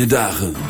fijne dagen.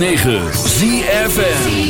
106.9 ZFN